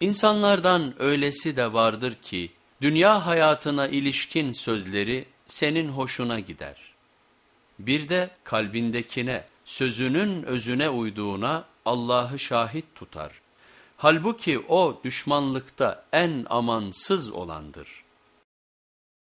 İnsanlardan öylesi de vardır ki dünya hayatına ilişkin sözleri senin hoşuna gider. Bir de kalbindekine, sözünün özüne uyduğuna Allah'ı şahit tutar. Halbuki o düşmanlıkta en amansız olandır.''